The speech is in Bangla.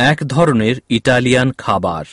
এক ধরনের ইটালিয়ান খাবার।